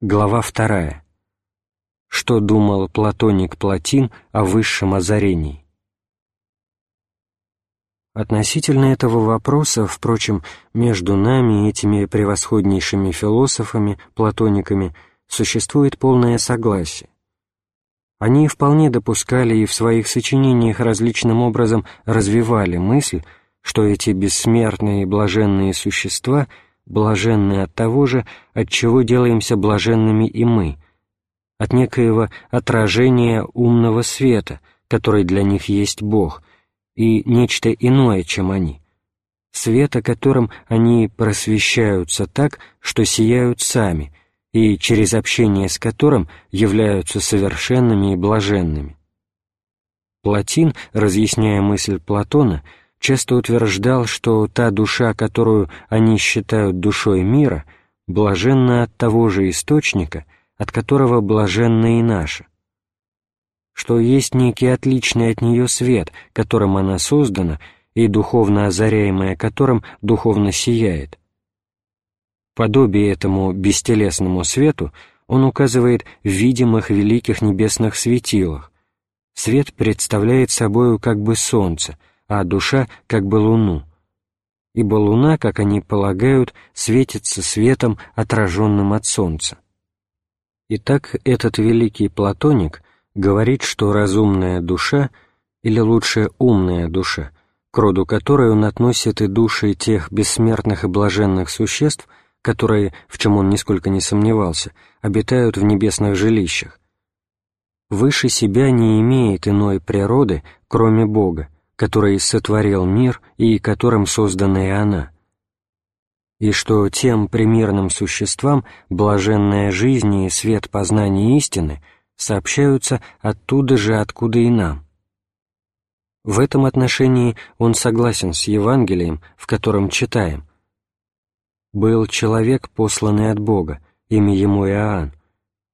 Глава вторая. Что думал Платоник Платин о высшем озарении? Относительно этого вопроса, впрочем, между нами и этими превосходнейшими философами, платониками, существует полное согласие. Они вполне допускали и в своих сочинениях различным образом развивали мысль, что эти бессмертные и блаженные существа блаженны от того же, от чего делаемся блаженными и мы, от некоего отражения умного света, который для них есть Бог, и нечто иное, чем они, света, которым они просвещаются так, что сияют сами, и через общение с которым являются совершенными и блаженными. Платин, разъясняя мысль Платона, часто утверждал, что та душа, которую они считают душой мира, блаженна от того же источника, от которого блаженна и наша, что есть некий отличный от нее свет, которым она создана, и духовно озаряемая которым духовно сияет. Подобие этому бестелесному свету он указывает в видимых великих небесных светилах. Свет представляет собою как бы солнце — а душа как бы луну. Ибо луна, как они полагают, светится светом, отраженным от солнца. Итак, этот великий платоник говорит, что разумная душа, или лучше умная душа, к роду которой он относит и души тех бессмертных и блаженных существ, которые, в чем он нисколько не сомневался, обитают в небесных жилищах, выше себя не имеет иной природы, кроме Бога, который сотворил мир и которым создана и она, и что тем примерным существам блаженная жизнь и свет познания истины сообщаются оттуда же, откуда и нам. В этом отношении он согласен с Евангелием, в котором читаем «Был человек, посланный от Бога, имя ему Иоанн.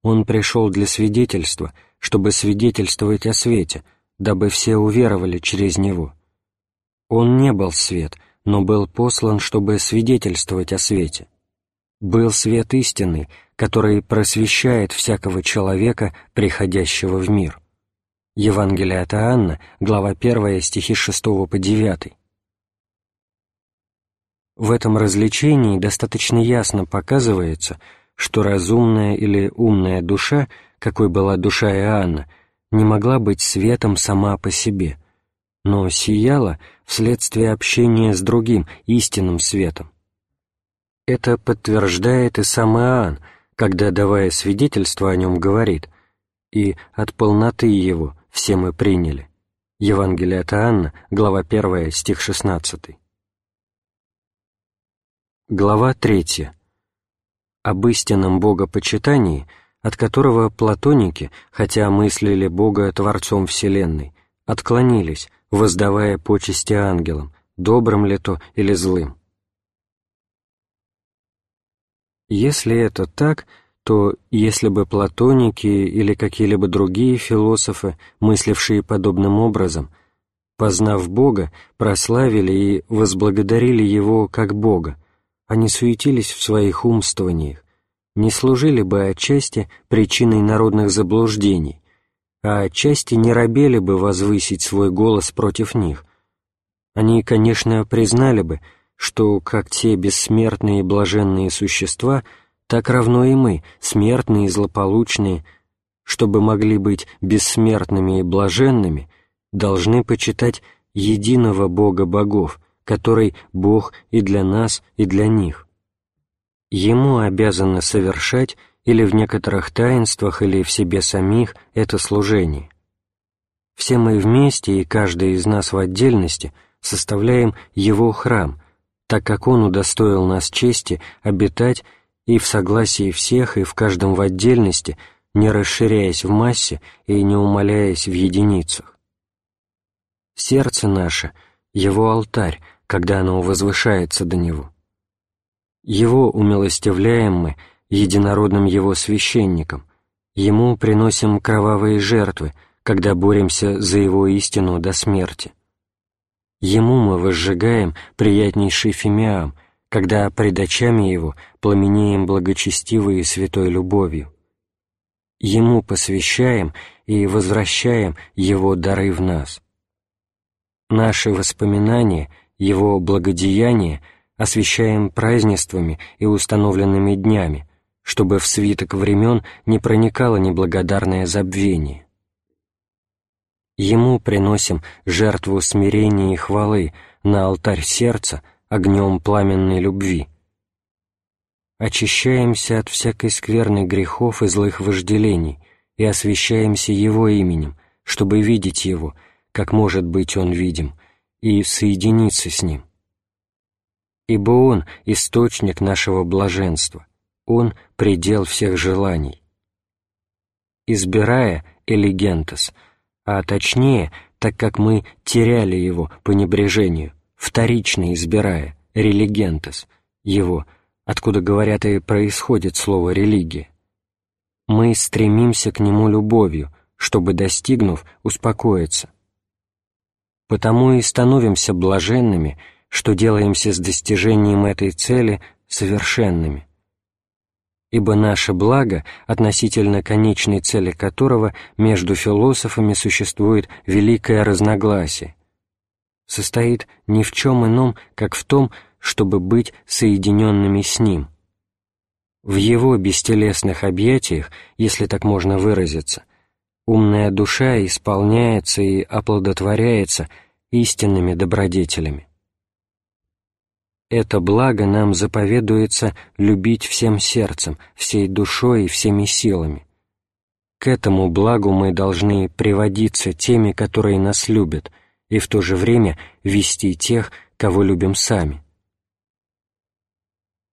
Он пришел для свидетельства, чтобы свидетельствовать о свете, дабы все уверовали через него. Он не был свет, но был послан, чтобы свидетельствовать о свете. Был свет истины, который просвещает всякого человека, приходящего в мир. Евангелие от Иоанна, глава 1, стихи 6 по 9. В этом развлечении достаточно ясно показывается, что разумная или умная душа, какой была душа Иоанна, не могла быть светом сама по себе, но сияла вследствие общения с другим, истинным светом. Это подтверждает и сам Иоанн, когда, давая свидетельство о нем, говорит «И от полноты его все мы приняли». Евангелие от Иоанна, глава 1, стих 16. Глава 3. Об истинном богопочитании – от которого платоники, хотя мыслили Бога Творцом Вселенной, отклонились, воздавая почести ангелам, добрым ли то или злым. Если это так, то если бы платоники или какие-либо другие философы, мыслившие подобным образом, познав Бога, прославили и возблагодарили Его как Бога, они суетились в своих умствованиях, не служили бы отчасти причиной народных заблуждений, а отчасти не робели бы возвысить свой голос против них. Они, конечно, признали бы, что как те бессмертные и блаженные существа, так равно и мы, смертные и злополучные, чтобы могли быть бессмертными и блаженными, должны почитать единого Бога богов, который Бог и для нас, и для них ему обязаны совершать или в некоторых таинствах, или в себе самих это служение. Все мы вместе и каждый из нас в отдельности составляем его храм, так как он удостоил нас чести обитать и в согласии всех, и в каждом в отдельности, не расширяясь в массе и не умаляясь в единицах. Сердце наше — его алтарь, когда оно возвышается до него. Его умилостивляем мы единородным Его священником, Ему приносим кровавые жертвы, когда боремся за Его истину до смерти. Ему мы возжигаем приятнейший фимиам, когда пред очами Его пламенеем благочестивой и святой любовью. Ему посвящаем и возвращаем Его дары в нас. Наши воспоминания, Его благодеяния освящаем празднествами и установленными днями, чтобы в свиток времен не проникало неблагодарное забвение. Ему приносим жертву смирения и хвалы на алтарь сердца огнем пламенной любви. Очищаемся от всякой скверны грехов и злых вожделений и освящаемся Его именем, чтобы видеть Его, как может быть Он видим, и соединиться с Ним. Ибо Он — источник нашего блаженства, Он — предел всех желаний. Избирая элегентос — а точнее, так как мы теряли его по небрежению, вторично избирая, религентес, его, откуда, говорят, и происходит слово «религия». Мы стремимся к нему любовью, чтобы, достигнув, успокоиться. Потому и становимся блаженными, что делаемся с достижением этой цели совершенными ибо наше благо, относительно конечной цели которого между философами существует великое разногласие, состоит ни в чем ином, как в том, чтобы быть соединенными с Ним. В Его бестелесных объятиях, если так можно выразиться, умная душа исполняется и оплодотворяется истинными добродетелями это благо нам заповедуется любить всем сердцем, всей душой и всеми силами. К этому благу мы должны приводиться теми, которые нас любят, и в то же время вести тех, кого любим сами.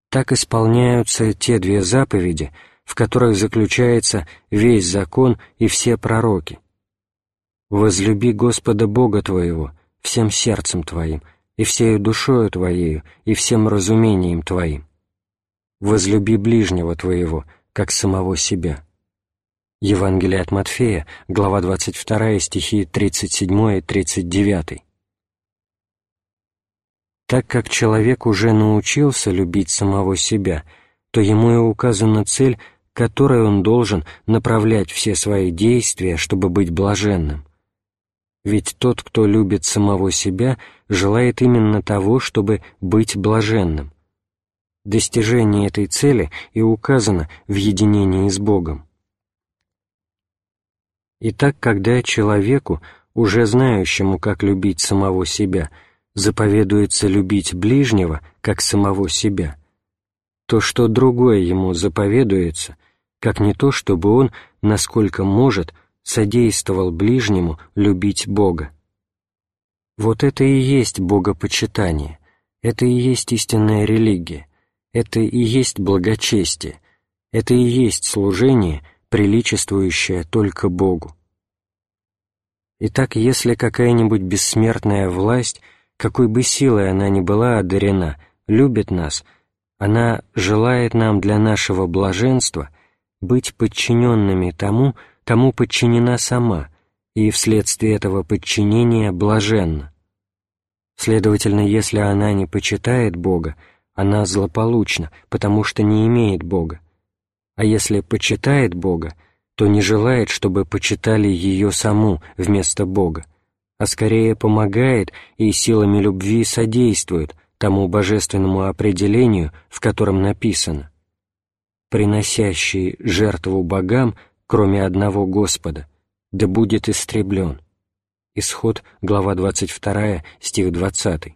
Так исполняются те две заповеди, в которых заключается весь закон и все пророки. «Возлюби Господа Бога твоего всем сердцем твоим, и всею душою твоею, и всем разумением твоим. Возлюби ближнего твоего, как самого себя». Евангелие от Матфея, глава 22, стихи 37 и 39. Так как человек уже научился любить самого себя, то ему и указана цель, которой он должен направлять все свои действия, чтобы быть блаженным. Ведь тот, кто любит самого себя, желает именно того, чтобы быть блаженным. Достижение этой цели и указано в единении с Богом. Итак, когда человеку, уже знающему, как любить самого себя, заповедуется любить ближнего, как самого себя, то что другое ему заповедуется, как не то, чтобы он, насколько может, содействовал ближнему любить Бога. Вот это и есть богопочитание, это и есть истинная религия, это и есть благочестие, это и есть служение, приличествующее только Богу. Итак, если какая-нибудь бессмертная власть, какой бы силой она ни была одарена, любит нас, она желает нам для нашего блаженства быть подчиненными тому, кому подчинена сама, и вследствие этого подчинения блаженна. Следовательно, если она не почитает Бога, она злополучна, потому что не имеет Бога. А если почитает Бога, то не желает, чтобы почитали ее саму вместо Бога, а скорее помогает и силами любви содействует тому божественному определению, в котором написано «приносящий жертву богам – кроме одного Господа, да будет истреблен». Исход, глава 22, стих 20.